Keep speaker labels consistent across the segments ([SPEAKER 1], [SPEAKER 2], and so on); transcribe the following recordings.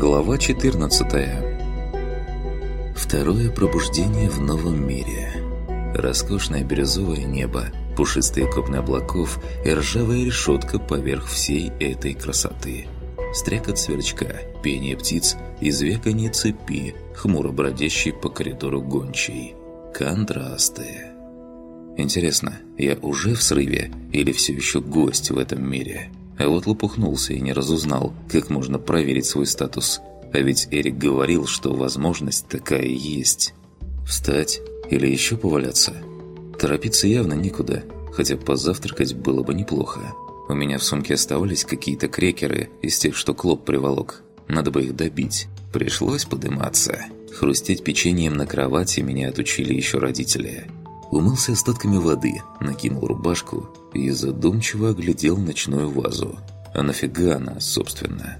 [SPEAKER 1] Глава 14 Второе пробуждение в новом мире. Роскошное бирюзовое небо, пушистые копны облаков и ржавая решетка поверх всей этой красоты. Стрекот сверчка, пение птиц и звяканье цепи, хмуро бродящей по коридору гончей. Контрасты. Интересно, я уже в срыве или все еще гость в этом мире? А вот лопухнулся и не разузнал, как можно проверить свой статус. А ведь Эрик говорил, что возможность такая есть. Встать или еще поваляться? Торопиться явно никуда, хотя позавтракать было бы неплохо. У меня в сумке оставались какие-то крекеры из тех, что Клоп приволок. Надо бы их добить. Пришлось подыматься. Хрустеть печеньем на кровати меня отучили еще родители. Умылся остатками воды, накинул рубашку и задумчиво оглядел ночную вазу. А нафига она, собственно?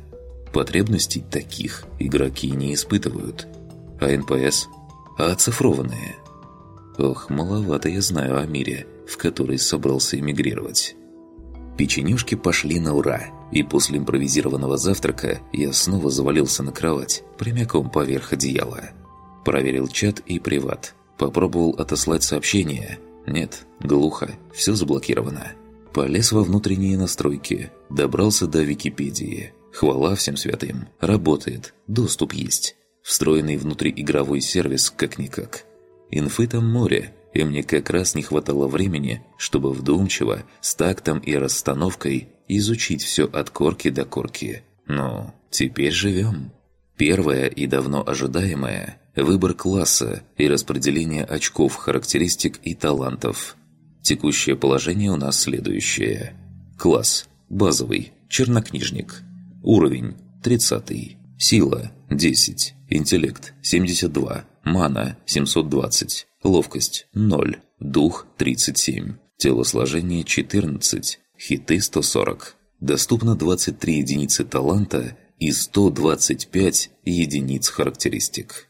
[SPEAKER 1] Потребностей таких игроки не испытывают. А НПС? А оцифрованные? Ох, маловато я знаю о мире, в который собрался эмигрировать. Печенюшки пошли на ура, и после импровизированного завтрака я снова завалился на кровать, прямиком поверх одеяла. Проверил чат и приват – Попробовал отослать сообщение. Нет, глухо, все заблокировано. Полез во внутренние настройки, добрался до Википедии. Хвала всем святым. Работает, доступ есть. Встроенный внутриигровой сервис как-никак. Инфы там море, и мне как раз не хватало времени, чтобы вдумчиво, с тактом и расстановкой изучить все от корки до корки. Но теперь живем. Первое и давно ожидаемое выбор класса и распределение очков, характеристик и талантов. Текущее положение у нас следующее. Класс. Базовый. Чернокнижник. Уровень. 30. Сила. 10. Интеллект. 72. Мана. 720. Ловкость. 0. Дух. 37. Телосложение. 14. Хиты. 140. Доступно 23 единицы таланта и 125 единиц характеристик.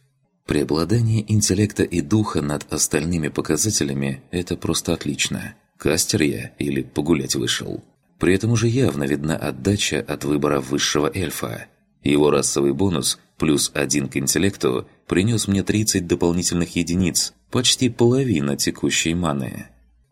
[SPEAKER 1] Преобладание интеллекта и духа над остальными показателями – это просто отлично. Кастер я или погулять вышел. При этом уже явно видна отдача от выбора высшего эльфа. Его расовый бонус плюс один к интеллекту принес мне 30 дополнительных единиц, почти половина текущей маны.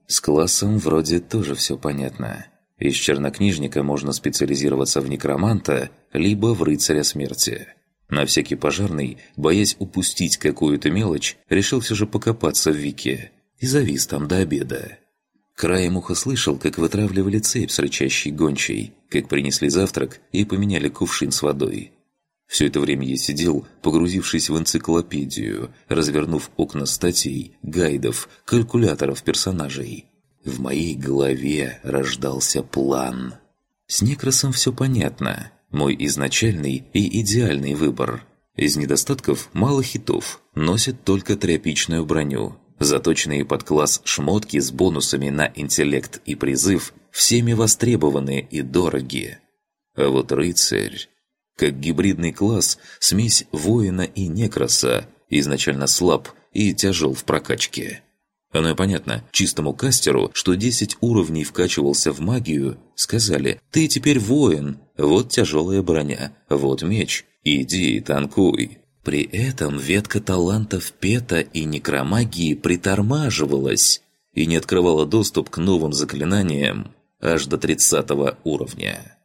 [SPEAKER 1] С классом вроде тоже все понятно. Из чернокнижника можно специализироваться в некроманта, либо в рыцаря смерти. На всякий пожарный, боясь упустить какую-то мелочь, решил все же покопаться в Вике и завис там до обеда. Краем уха слышал, как вытравливали цепь с рычащей гончей, как принесли завтрак и поменяли кувшин с водой. Все это время я сидел, погрузившись в энциклопедию, развернув окна статей, гайдов, калькуляторов персонажей. В моей голове рождался план. С Некросом все понятно. Мой изначальный и идеальный выбор. Из недостатков мало хитов, носит только тряпичную броню. Заточенные под класс шмотки с бонусами на интеллект и призыв всеми востребованы и дороги. А вот рыцарь, как гибридный класс, смесь воина и некроса, изначально слаб и тяжел в прокачке. Оно и понятно, чистому кастеру, что 10 уровней вкачивался в магию, сказали «Ты теперь воин, вот тяжелая броня, вот меч, иди и танкуй». При этом ветка талантов пета и некромагии притормаживалась и не открывала доступ к новым заклинаниям аж до 30 уровня.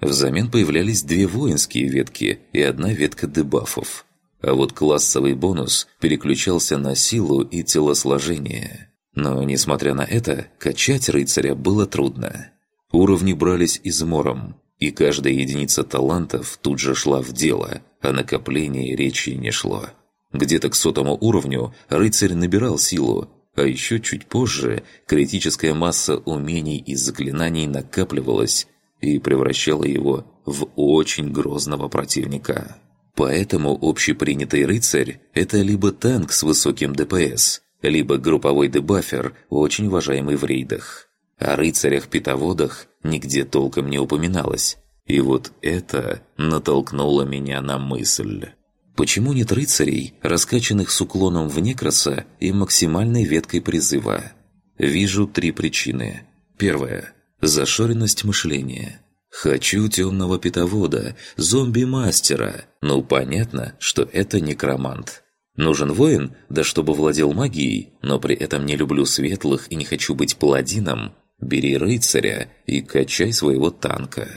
[SPEAKER 1] Взамен появлялись две воинские ветки и одна ветка дебафов – а вот классовый бонус переключался на силу и телосложение. Но, несмотря на это, качать рыцаря было трудно. Уровни брались измором, и каждая единица талантов тут же шла в дело, а накопление речи не шло. Где-то к сотому уровню рыцарь набирал силу, а еще чуть позже критическая масса умений и заклинаний накапливалась и превращала его в очень грозного противника. Поэтому общепринятый рыцарь – это либо танк с высоким ДПС, либо групповой дебафер, очень уважаемый в рейдах. О рыцарях-питоводах нигде толком не упоминалось. И вот это натолкнуло меня на мысль. Почему нет рыцарей, раскачанных с уклоном в некроса и максимальной веткой призыва? Вижу три причины. Первая – зашоренность мышления. Хочу темного питовода, зомби-мастера. Ну, понятно, что это некромант. Нужен воин, да чтобы владел магией, но при этом не люблю светлых и не хочу быть паладином. Бери рыцаря и качай своего танка.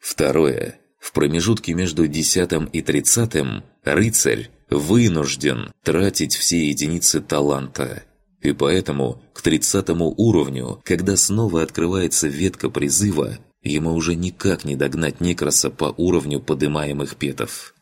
[SPEAKER 1] Второе. В промежутке между десятым и тридцатым рыцарь вынужден тратить все единицы таланта. И поэтому к тридцатому уровню, когда снова открывается ветка призыва, ему уже никак не догнать Некроса по уровню подымаемых петов.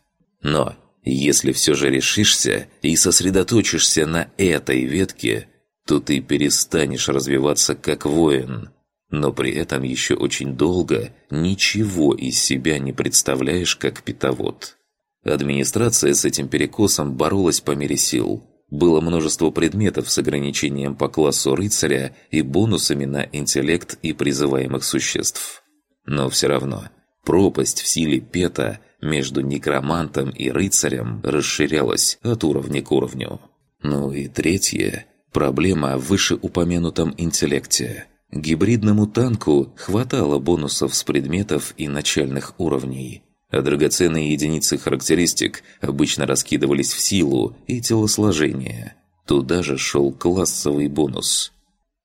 [SPEAKER 1] Но если все же решишься и сосредоточишься на этой ветке, то ты перестанешь развиваться как воин, но при этом еще очень долго ничего из себя не представляешь как питовод. Администрация с этим перекосом боролась по мере сил. Было множество предметов с ограничением по классу рыцаря и бонусами на интеллект и призываемых существ. Но все равно, пропасть в силе пета между некромантом и рыцарем расширялась от уровня к уровню. Ну и третье – проблема в вышеупомянутом интеллекте. Гибридному танку хватало бонусов с предметов и начальных уровней, а драгоценные единицы характеристик обычно раскидывались в силу и телосложение. Туда же шел классовый бонус.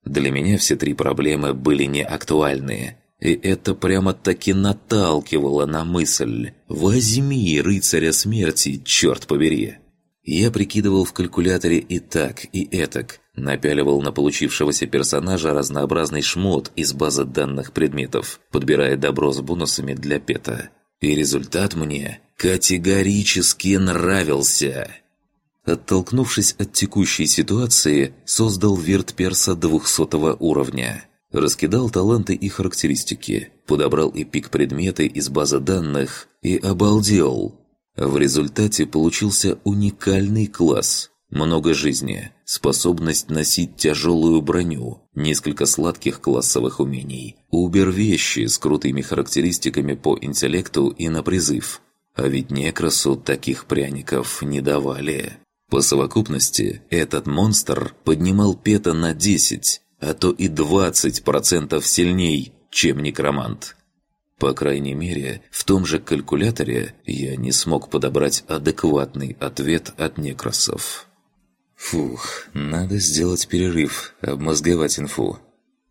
[SPEAKER 1] Для меня все три проблемы были не актуальны – и это прямо-таки наталкивало на мысль «Возьми рыцаря смерти, черт побери!» Я прикидывал в калькуляторе и так, и этак, напяливал на получившегося персонажа разнообразный шмот из базы данных предметов, подбирая добро с бонусами для пета. И результат мне категорически нравился. Оттолкнувшись от текущей ситуации, создал вирт перса 200 уровня – Раскидал таланты и характеристики, подобрал эпик предметы из базы данных и обалдел. В результате получился уникальный класс. Много жизни, способность носить тяжелую броню, несколько сладких классовых умений, убер-вещи с крутыми характеристиками по интеллекту и на призыв. А ведь некрасу таких пряников не давали. По совокупности, этот монстр поднимал пета на 10, а то и 20% сильней, чем некромант. По крайней мере, в том же калькуляторе я не смог подобрать адекватный ответ от некросов. «Фух, надо сделать перерыв, обмозговать инфу».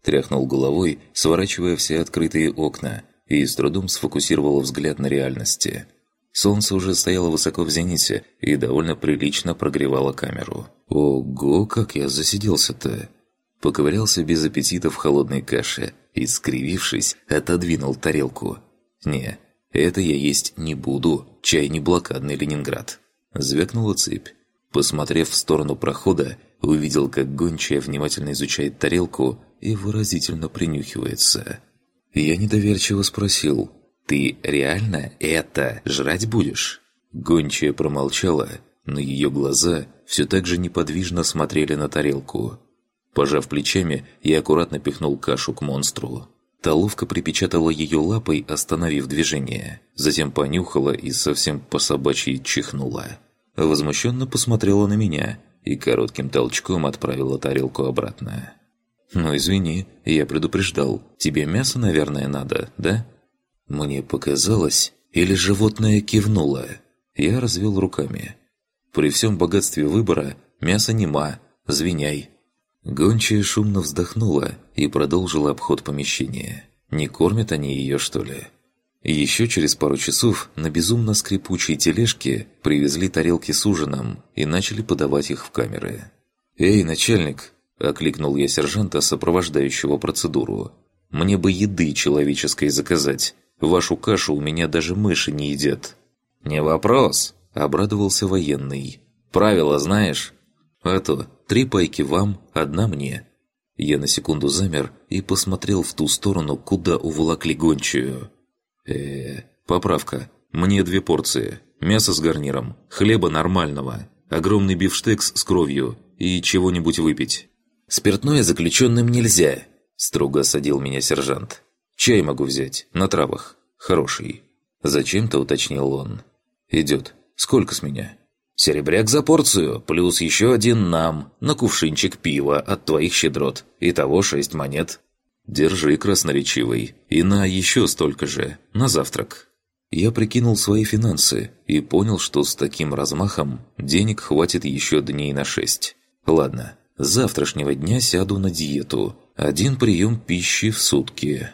[SPEAKER 1] Тряхнул головой, сворачивая все открытые окна, и с трудом сфокусировал взгляд на реальности. Солнце уже стояло высоко в зените и довольно прилично прогревало камеру. «Ого, как я засиделся-то!» Поковырялся без аппетита в холодной каше и, скривившись, отодвинул тарелку. «Не, это я есть не буду, чай не блокадный Ленинград». Звякнула цепь. Посмотрев в сторону прохода, увидел, как гончая внимательно изучает тарелку и выразительно принюхивается. Я недоверчиво спросил, «Ты реально это жрать будешь?» Гончая промолчала, но ее глаза все так же неподвижно смотрели на тарелку. Пожав плечами, я аккуратно пихнул кашу к монстру. Та ловко припечатала ее лапой, остановив движение. Затем понюхала и совсем по-собачьи чихнула. Возмущенно посмотрела на меня и коротким толчком отправила тарелку обратно. «Ну, извини, я предупреждал. Тебе мясо, наверное, надо, да?» Мне показалось, или животное кивнуло. Я развел руками. При всем богатстве выбора мясо нема, звеняй. Гончая шумно вздохнула и продолжила обход помещения. Не кормят они ее, что ли? Еще через пару часов на безумно скрипучей тележке привезли тарелки с ужином и начали подавать их в камеры. «Эй, начальник!» – окликнул я сержанта, сопровождающего процедуру. «Мне бы еды человеческой заказать. Вашу кашу у меня даже мыши не едят». «Не вопрос!» – обрадовался военный. «Правила знаешь?» «А то, три пайки вам, одна мне». Я на секунду замер и посмотрел в ту сторону, куда уволокли гончую. э поправка. Мне две порции. Мясо с гарниром, хлеба нормального, огромный бифштекс с кровью и чего-нибудь выпить. «Спиртное заключенным нельзя», – строго осадил меня сержант. «Чай могу взять, на травах. Хороший». Зачем-то уточнил он. «Идет. Сколько с меня?» Серебряк за порцию, плюс еще один нам, на кувшинчик пива от твоих щедрот. Итого шесть монет». Держи, красноречивый, и на еще столько же, на завтрак. Я прикинул свои финансы и понял, что с таким размахом денег хватит еще дней на шесть. Ладно, с завтрашнего дня сяду на диету. Один прием пищи в сутки.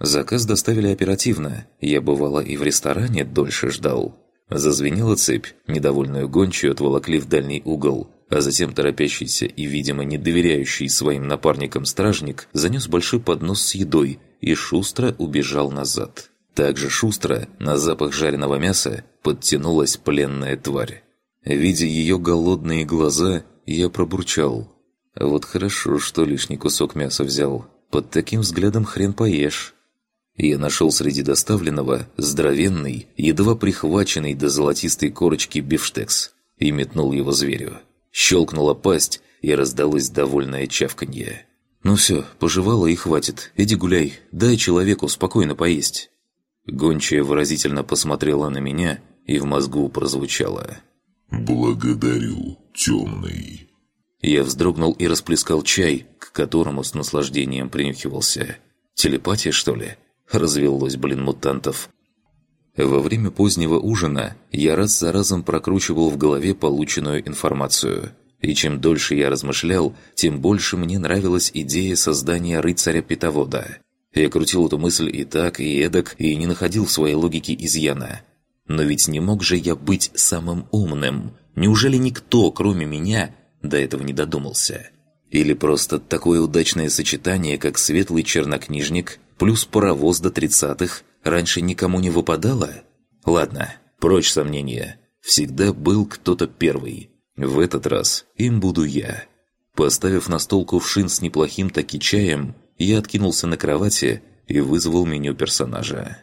[SPEAKER 1] Заказ доставили оперативно. Я бывало и в ресторане дольше ждал. Зазвенела цепь, недовольную гончую отволокли в дальний угол, а затем торопящийся и, видимо, не доверяющий своим напарникам стражник занес большой поднос с едой и шустро убежал назад. Также шустро на запах жареного мяса подтянулась пленная тварь. Видя ее голодные глаза, я пробурчал. «Вот хорошо, что лишний кусок мяса взял. Под таким взглядом хрен поешь». Я нашел среди доставленного здоровенный, едва прихваченный до золотистой корочки бифштекс и метнул его зверю. Щелкнула пасть, и раздалось довольное чавканье. «Ну все, пожевала и хватит. Иди гуляй, дай человеку спокойно поесть». Гончая выразительно посмотрела на меня, и в мозгу прозвучало.
[SPEAKER 2] «Благодарю, темный».
[SPEAKER 1] Я вздрогнул и расплескал чай, к которому с наслаждением принюхивался. «Телепатия, что ли?» Развелось, блин, мутантов. Во время позднего ужина я раз за разом прокручивал в голове полученную информацию. И чем дольше я размышлял, тем больше мне нравилась идея создания рыцаря-питовода. Я крутил эту мысль и так, и эдак, и не находил в своей логике изъяна. Но ведь не мог же я быть самым умным. Неужели никто, кроме меня, до этого не додумался? Или просто такое удачное сочетание, как светлый чернокнижник плюс паровоз до тридцатых, раньше никому не выпадало? Ладно, прочь сомнения. Всегда был кто-то первый. В этот раз им буду я. Поставив на стол кувшин с неплохим таки чаем, я откинулся на кровати и вызвал меню персонажа.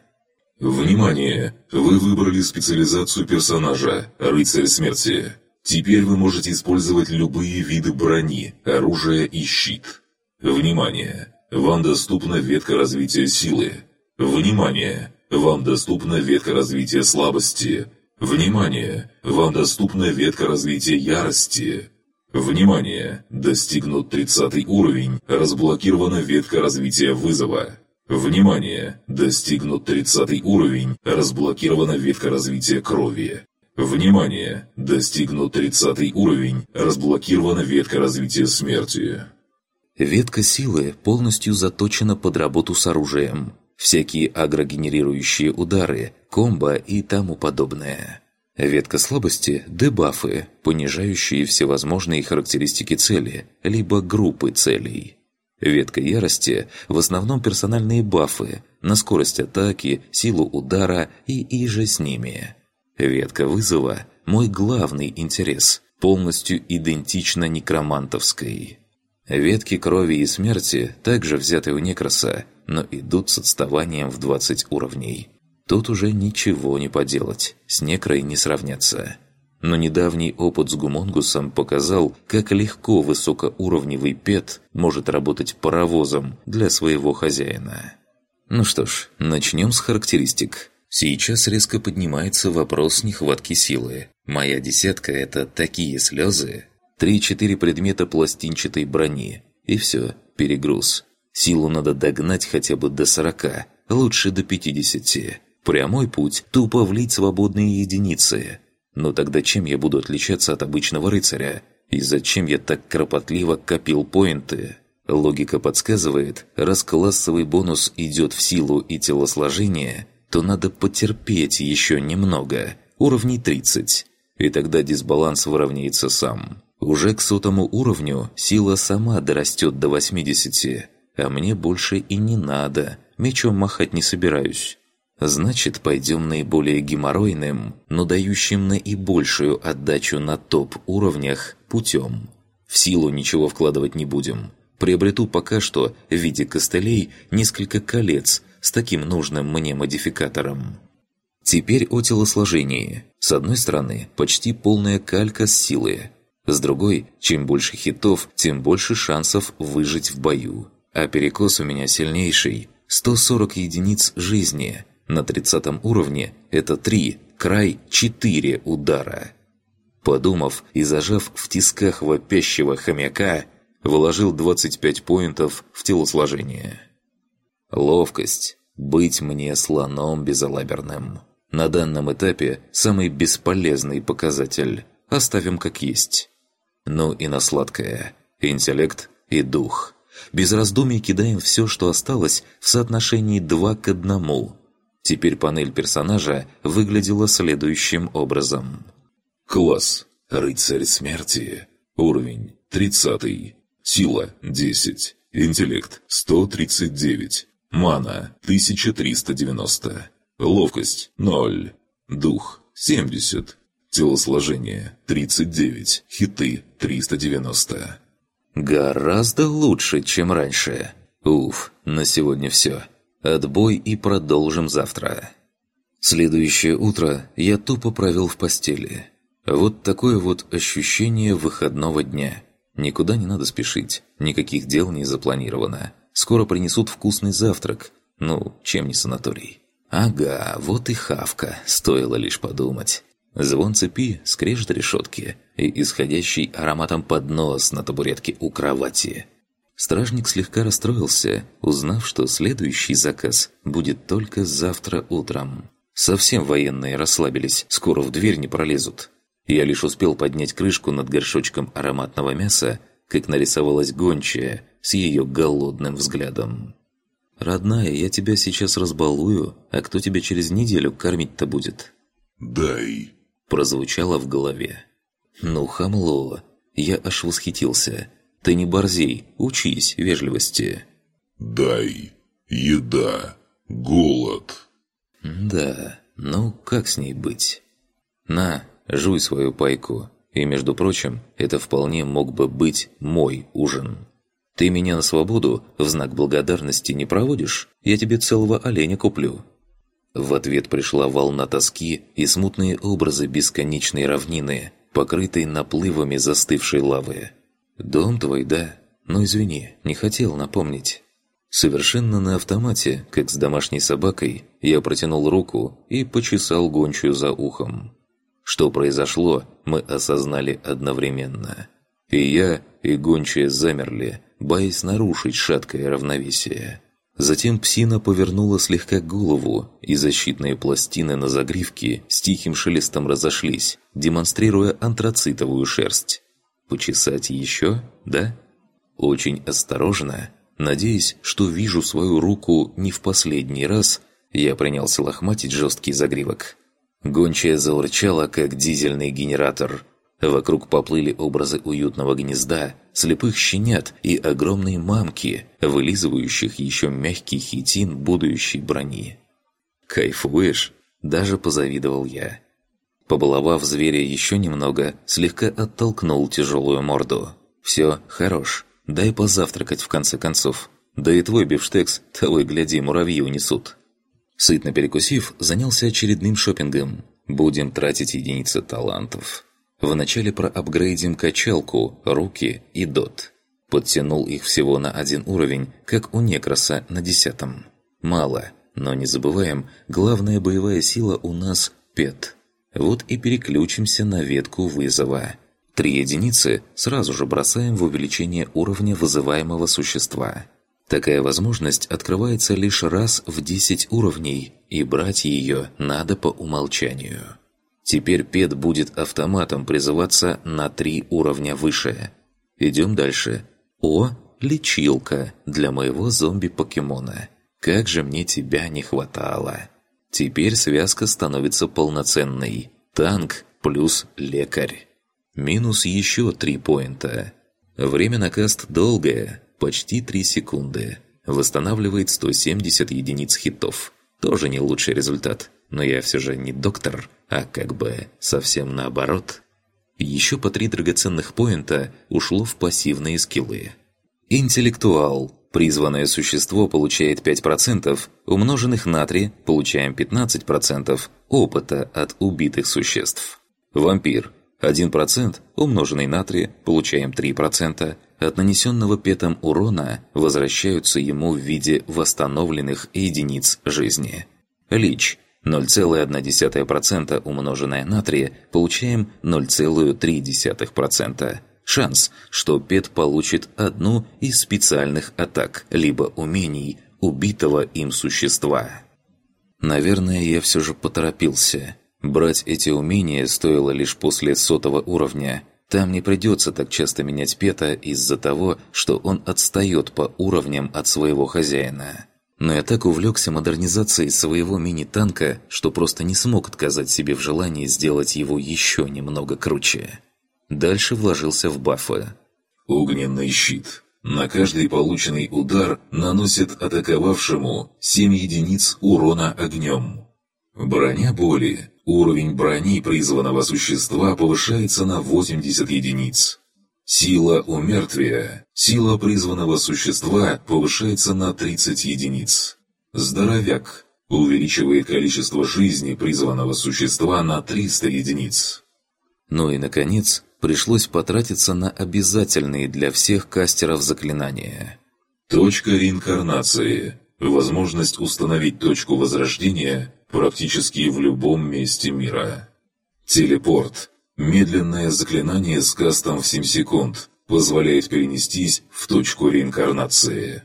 [SPEAKER 2] Внимание! Вы выбрали специализацию персонажа «Рыцарь смерти». Теперь вы можете использовать любые виды брони, оружия и щит. Внимание! Вам доступна ветка развития силы. Внимание! Вам доступна ветка развития слабости. Внимание! Вам доступна ветка развития ярости. Внимание! Достигнут 30 уровень, разблокирована ветка развития вызова. Внимание! Достигнут 30 уровень, разблокирована ветка развития крови. Внимание! Достигнут 30 уровень, разблокирована ветка развития смерти.
[SPEAKER 1] Ветка силы полностью заточена под работу с оружием. Всякие агрогенерирующие удары, комбо и тому подобное. Ветка слабости – дебафы, понижающие всевозможные характеристики цели, либо группы целей. Ветка ярости – в основном персональные бафы на скорость атаки, силу удара и иже с ними. Ветка вызова – мой главный интерес, полностью идентична некромантовской. Ветки крови и смерти также взяты у некроса, но идут с отставанием в 20 уровней – Тут уже ничего не поделать, с некрой не сравняться. Но недавний опыт с гумонгусом показал, как легко высокоуровневый пет может работать паровозом для своего хозяина. Ну что ж, начнем с характеристик. Сейчас резко поднимается вопрос нехватки силы. Моя десятка – это такие слезы. Три-четыре предмета пластинчатой брони. И все, перегруз. Силу надо догнать хотя бы до сорока, лучше до пятидесяти. Прямой путь – тупо влить свободные единицы. Но тогда чем я буду отличаться от обычного рыцаря? И зачем я так кропотливо копил поинты? Логика подсказывает, раз классовый бонус идет в силу и телосложение, то надо потерпеть еще немного, уровней 30, и тогда дисбаланс выровняется сам. Уже к сотому уровню сила сама дорастет до 80, а мне больше и не надо, мечом махать не собираюсь. Значит, пойдем наиболее геморройным, но дающим наибольшую отдачу на топ-уровнях путем. В силу ничего вкладывать не будем. Приобрету пока что в виде костылей несколько колец с таким нужным мне модификатором. Теперь о телосложении. С одной стороны, почти полная калька с силы. С другой, чем больше хитов, тем больше шансов выжить в бою. А перекос у меня сильнейший – 140 единиц жизни – на 30 уровне это 3, край 4 удара. Подумав и зажав в тисках вопящего хомяка, вложил 25 поинтов в телосложение. Ловкость. Быть мне слоном безалаберным. На данном этапе самый бесполезный показатель. Оставим как есть. Ну и на сладкое. Интеллект и дух. Без раздумий кидаем все, что осталось, в соотношении 2 к 1. Теперь панель персонажа выглядела следующим образом.
[SPEAKER 2] Класс. Рыцарь смерти. Уровень 30. Сила 10. Интеллект 139. Мана 1390. Ловкость 0. Дух 70. Телосложение 39. Хиты 390.
[SPEAKER 1] Гораздо лучше, чем раньше. Уф, на сегодня все. Отбой и продолжим завтра. Следующее утро я тупо провел в постели. Вот такое вот ощущение выходного дня. Никуда не надо спешить, никаких дел не запланировано. Скоро принесут вкусный завтрак. Ну, чем не санаторий. Ага, вот и хавка, стоило лишь подумать. Звон цепи, скрежет решетки и исходящий ароматом поднос на табуретке у кровати. Стражник слегка расстроился, узнав, что следующий заказ будет только завтра утром. Совсем военные расслабились, скоро в дверь не пролезут. Я лишь успел поднять крышку над горшочком ароматного мяса, как нарисовалась гончая с ее голодным взглядом. «Родная, я тебя сейчас разбалую, а кто тебя через неделю кормить-то будет?»
[SPEAKER 2] «Дай»,
[SPEAKER 1] прозвучало в голове. «Ну, хамло!» Я аж восхитился. «Ты не борзей, учись вежливости!»
[SPEAKER 2] «Дай! Еда! Голод!»
[SPEAKER 1] «Да, ну как с ней быть?» «На, жуй свою пайку, и, между прочим, это вполне мог бы быть мой ужин. Ты меня на свободу в знак благодарности не проводишь? Я тебе целого оленя куплю». В ответ пришла волна тоски и смутные образы бесконечной равнины, покрытой наплывами застывшей лавы. «Дом твой, да? Но извини, не хотел напомнить». Совершенно на автомате, как с домашней собакой, я протянул руку и почесал гончую за ухом. Что произошло, мы осознали одновременно. И я, и гончая замерли, боясь нарушить шаткое равновесие. Затем псина повернула слегка голову, и защитные пластины на загривке с тихим шелестом разошлись, демонстрируя антрацитовую шерсть. Почесать еще, да? Очень осторожно, надеясь, что вижу свою руку не в последний раз, я принялся лохматить жесткий загривок. Гончая заурчала, как дизельный генератор – Вокруг поплыли образы уютного гнезда, слепых щенят и огромной мамки, вылизывающих еще мягкий хитин будущей брони. «Кайфуешь?» – даже позавидовал я. Побаловав зверя еще немного, слегка оттолкнул тяжелую морду. «Все, хорош. Дай позавтракать в конце концов. Да и твой бифштекс, того и гляди, муравьи унесут». Сытно перекусив, занялся очередным шопингом. Будем тратить единицы талантов. Вначале проапгрейдим качалку, руки и дот. Подтянул их всего на один уровень, как у Некроса на десятом. Мало, но не забываем, главная боевая сила у нас – ПЕТ. Вот и переключимся на ветку вызова. Три единицы сразу же бросаем в увеличение уровня вызываемого существа. Такая возможность открывается лишь раз в 10 уровней, и брать ее надо по умолчанию. Теперь ПЕД будет автоматом призываться на три уровня выше. Идем дальше. О, лечилка для моего зомби-покемона. Как же мне тебя не хватало. Теперь связка становится полноценной. Танк плюс лекарь. Минус еще три поинта. Время на каст долгое, почти 3 секунды. Восстанавливает 170 единиц хитов. Тоже не лучший результат но я все же не доктор, а как бы совсем наоборот. Еще по три драгоценных поинта ушло в пассивные скиллы. Интеллектуал. Призванное существо получает 5%, умноженных на 3 получаем 15% опыта от убитых существ. Вампир. 1% умноженный на 3 получаем 3%, от нанесенного петом урона возвращаются ему в виде восстановленных единиц жизни. Лич. 0,1% умноженное на 3 получаем 0,3%. Шанс, что ПЕТ получит одну из специальных атак, либо умений, убитого им существа. Наверное, я все же поторопился. Брать эти умения стоило лишь после сотого уровня. Там не придется так часто менять пета из-за того, что он отстает по уровням от своего хозяина. Но я так увлекся модернизацией своего мини-танка, что просто не смог отказать себе в желании сделать его еще немного круче. Дальше вложился в бафы.
[SPEAKER 2] Огненный щит. На каждый полученный удар наносит атаковавшему 7 единиц урона огнем. Броня боли. Уровень брони призванного существа повышается на 80 единиц. Сила умертвия. Сила призванного существа повышается на 30 единиц. Здоровяк. Увеличивает количество жизни призванного существа на 300 единиц.
[SPEAKER 1] Ну и, наконец, пришлось потратиться на обязательные для всех кастеров заклинания.
[SPEAKER 2] Точка реинкарнации. Возможность установить точку возрождения практически в любом месте мира. Телепорт. Медленное заклинание с кастом в 7 секунд позволяет перенестись в точку реинкарнации.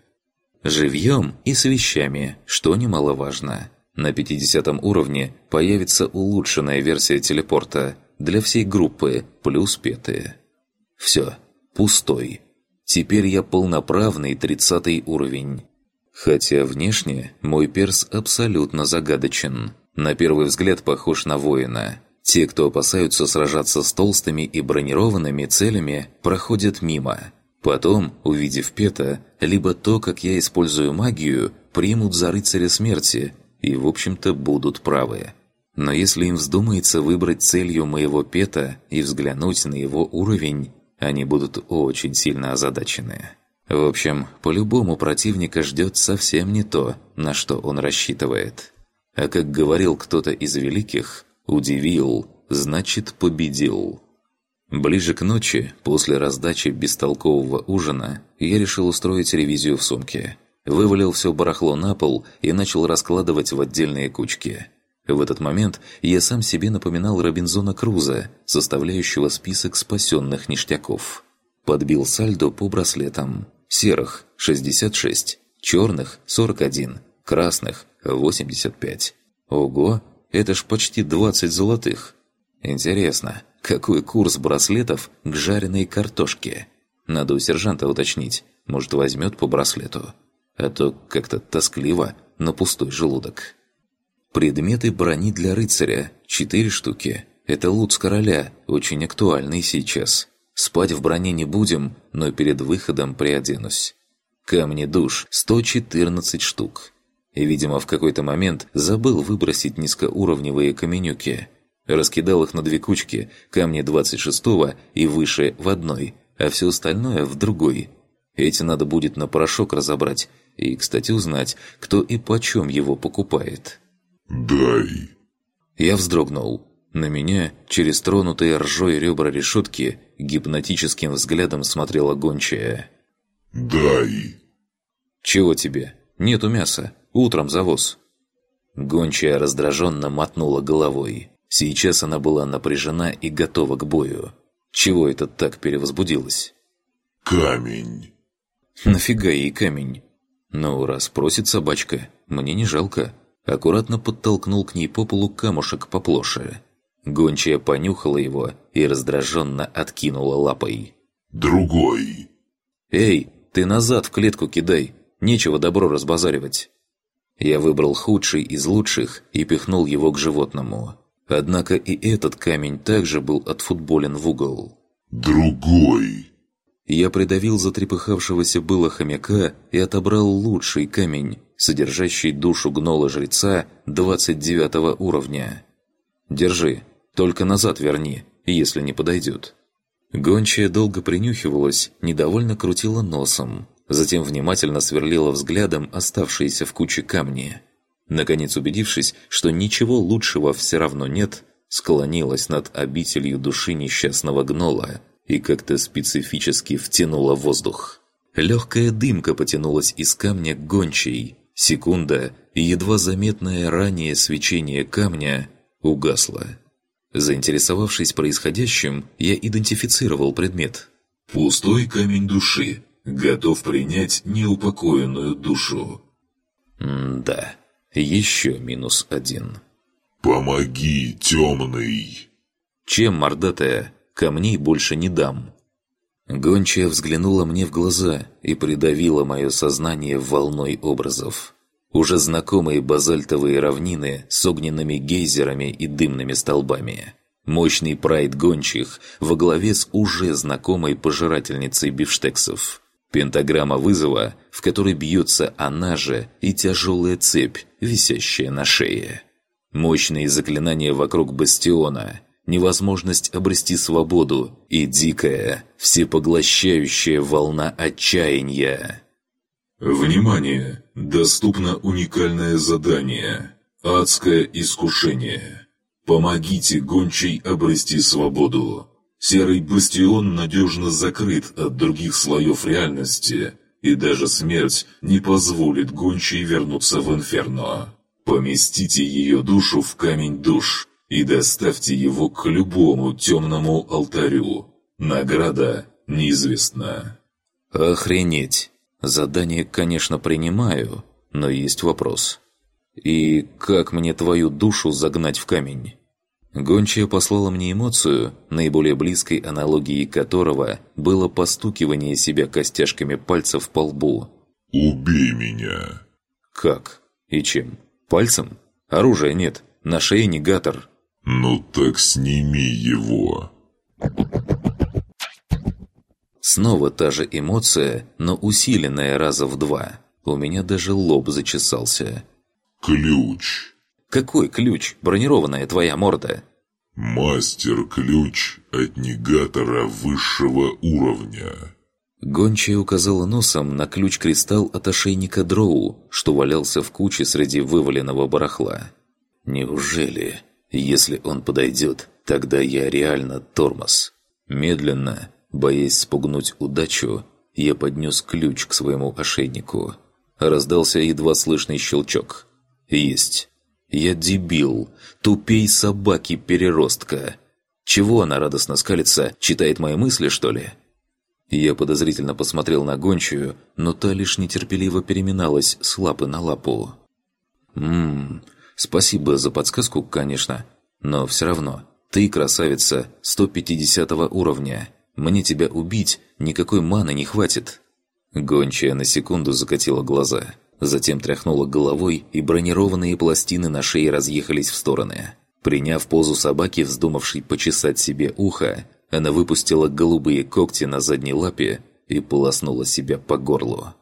[SPEAKER 1] Живьем и с вещами, что немаловажно. На 50 уровне появится улучшенная версия телепорта – для всей группы, плюс петые. Все, пустой. Теперь я полноправный тридцатый уровень. Хотя внешне мой перс абсолютно загадочен. На первый взгляд похож на воина. Те, кто опасаются сражаться с толстыми и бронированными целями, проходят мимо. Потом, увидев Пета, либо то, как я использую магию, примут за рыцаря смерти и, в общем-то, будут правы. Но если им вздумается выбрать целью моего пета и взглянуть на его уровень, они будут очень сильно озадачены. В общем, по-любому противника ждет совсем не то, на что он рассчитывает. А как говорил кто-то из великих, удивил, значит победил. Ближе к ночи, после раздачи бестолкового ужина, я решил устроить ревизию в сумке. Вывалил все барахло на пол и начал раскладывать в отдельные кучки – в этот момент я сам себе напоминал Робинзона Круза, составляющего список спасенных ништяков. Подбил сальдо по браслетам. Серых – 66, черных – 41, красных – 85. Ого, это ж почти 20 золотых. Интересно, какой курс браслетов к жареной картошке? Надо у сержанта уточнить, может возьмет по браслету. А то как-то тоскливо на пустой желудок. Предметы брони для рыцаря – четыре штуки. Это лут с короля, очень актуальный сейчас. Спать в броне не будем, но перед выходом приоденусь. Камни душ – 114 штук. И, видимо, в какой-то момент забыл выбросить низкоуровневые каменюки. Раскидал их на две кучки, камни 26 и выше в одной, а все остальное в другой. Эти надо будет на порошок разобрать и, кстати, узнать, кто и почем его покупает.
[SPEAKER 2] «Дай!»
[SPEAKER 1] Я вздрогнул. На меня, через тронутые ржой ребра решетки, гипнотическим взглядом смотрела гончая.
[SPEAKER 2] «Дай!»
[SPEAKER 1] «Чего тебе? Нету мяса. Утром завоз». Гончая раздраженно мотнула головой. Сейчас она была напряжена и готова к бою. Чего это так перевозбудилась?
[SPEAKER 2] «Камень!»
[SPEAKER 1] «Нафига ей камень?» «Ну, раз просит собачка, мне не жалко аккуратно подтолкнул к ней по полу камушек поплоше. Гончая понюхала его и раздраженно откинула лапой.
[SPEAKER 2] «Другой!»
[SPEAKER 1] «Эй, ты назад в клетку кидай! Нечего добро разбазаривать!» Я выбрал худший из лучших и пихнул его к животному. Однако и этот камень также был отфутболен в угол.
[SPEAKER 2] «Другой!»
[SPEAKER 1] Я придавил затрепыхавшегося было хомяка и отобрал лучший камень, содержащий душу гнола-жреца 29 уровня. «Держи, только назад верни, если не подойдет». Гончая долго принюхивалась, недовольно крутила носом, затем внимательно сверлила взглядом оставшиеся в куче камни. Наконец убедившись, что ничего лучшего все равно нет, склонилась над обителью души несчастного гнола и как-то специфически втянула воздух. Легкая дымка потянулась из камня к гончей, Секунда, и едва заметное ранее свечение камня угасло. Заинтересовавшись происходящим, я идентифицировал предмет.
[SPEAKER 2] «Пустой камень души. Готов принять неупокоенную душу».
[SPEAKER 1] М-да, еще минус один.
[SPEAKER 2] «Помоги, темный!»
[SPEAKER 1] Чем мордатая? Камней больше не дам. Гончая взглянула мне в глаза и придавила мое сознание волной образов. Уже знакомые базальтовые равнины с огненными гейзерами и дымными столбами. Мощный прайд гончих во главе с уже знакомой пожирательницей бифштексов. Пентаграмма вызова, в которой бьется она же и тяжелая цепь, висящая на шее. Мощные заклинания вокруг бастиона, невозможность обрести свободу и дикая, всепоглощающая волна отчаяния.
[SPEAKER 2] Внимание! Доступно уникальное задание. Адское искушение. Помогите гончей обрести свободу. Серый бастион надежно закрыт от других слоев реальности, и даже смерть не позволит гончей вернуться в инферно. Поместите ее душу в камень душ и доставьте его к любому темному алтарю. Награда неизвестна.
[SPEAKER 1] Охренеть! Задание, конечно, принимаю, но есть вопрос. И как мне твою душу загнать в камень? Гончая послала мне эмоцию, наиболее близкой аналогией которого было постукивание себя костяшками пальцев по лбу.
[SPEAKER 2] «Убей меня!»
[SPEAKER 1] «Как? И чем? Пальцем? Оружия нет, на шее негатор».
[SPEAKER 2] «Ну так сними его!»
[SPEAKER 1] Снова та же эмоция, но усиленная раза в два. У меня даже лоб зачесался.
[SPEAKER 2] «Ключ!»
[SPEAKER 1] «Какой ключ? Бронированная твоя морда?»
[SPEAKER 2] «Мастер-ключ от негатора высшего уровня».
[SPEAKER 1] Гончая указала носом на ключ-кристалл от ошейника Дроу, что валялся в куче среди вываленного барахла. «Неужели, если он подойдет, тогда я реально тормоз?» Медленно, боясь спугнуть удачу, я поднес ключ к своему ошейнику. Раздался едва слышный щелчок. «Есть!» Я дебил, тупей собаки-переростка. Чего она радостно скалится, читает мои мысли, что ли? Я подозрительно посмотрел на гончую, но та лишь нетерпеливо переминалась с лапы на лапу. «Ммм, спасибо за подсказку, конечно, но все равно, ты красавица 150 уровня. Мне тебя убить никакой маны не хватит». Гончая на секунду закатила глаза. Затем тряхнула головой, и бронированные пластины на шее разъехались в стороны. Приняв позу собаки, вздумавшей почесать себе ухо, она выпустила голубые когти на задней лапе и полоснула себя по горлу.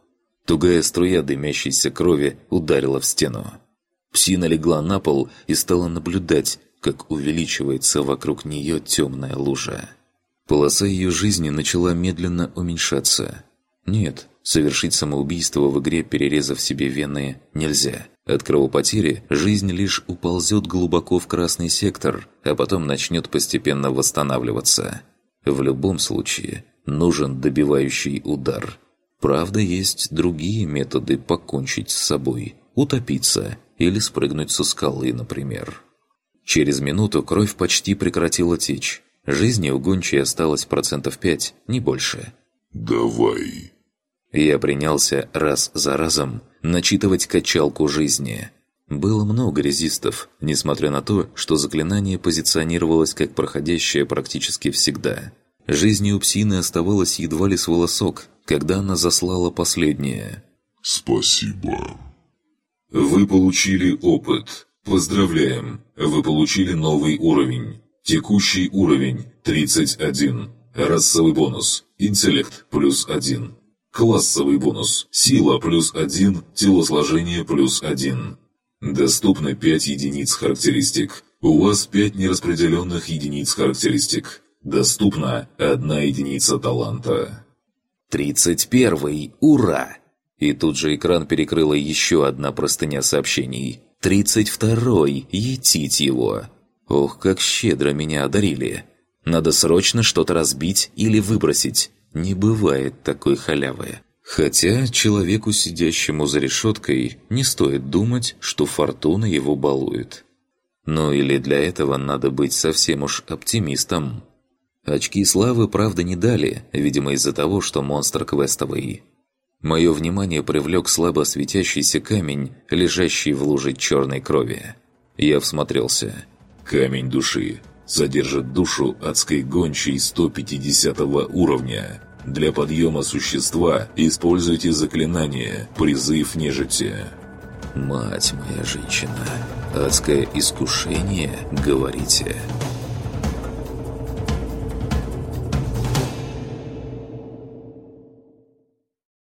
[SPEAKER 1] Тугая струя дымящейся крови ударила в стену. Псина легла на пол и стала наблюдать, как увеличивается вокруг нее темная лужа. Полоса ее жизни начала медленно уменьшаться. Нет, Совершить самоубийство в игре, перерезав себе вены, нельзя. От кровопотери жизнь лишь уползет глубоко в красный сектор, а потом начнет постепенно восстанавливаться. В любом случае, нужен добивающий удар. Правда, есть другие методы покончить с собой. Утопиться или спрыгнуть со скалы, например. Через минуту кровь почти прекратила течь. Жизни у гончей осталось процентов пять, не больше.
[SPEAKER 2] «Давай»,
[SPEAKER 1] я принялся раз за разом начитывать качалку жизни. Было много резистов, несмотря на то, что заклинание позиционировалось как проходящее практически всегда. Жизни у псины оставалось едва ли с волосок, когда она заслала последнее.
[SPEAKER 2] «Спасибо». Вы получили опыт. Поздравляем, вы получили новый уровень. Текущий уровень 31. Расовый бонус. Интеллект плюс 1. Классовый бонус. Сила плюс 1, телосложение плюс 1. Доступно 5 единиц характеристик. У вас 5 нераспределенных единиц характеристик. Доступна 1 единица таланта.
[SPEAKER 1] 31. Ура! И тут же экран перекрыла еще одна простыня сообщений. 32. Етить его. Ох, как щедро меня одарили. Надо срочно что-то разбить или выбросить. Не бывает такой халявы. Хотя человеку, сидящему за решеткой, не стоит думать, что фортуна его балует. Но или для этого надо быть совсем уж оптимистом. Очки славы, правда, не дали, видимо, из-за того, что монстр квестовый. Мое внимание привлек слабо светящийся камень, лежащий в луже черной крови. Я всмотрелся.
[SPEAKER 2] Камень души. Содержит душу адской гончей 150 уровня. Для подъема существа используйте заклинание «Призыв нежити».
[SPEAKER 1] «Мать моя женщина, адское искушение, говорите?»